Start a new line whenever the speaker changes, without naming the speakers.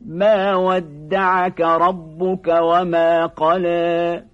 ما ودعك ربك وما قلى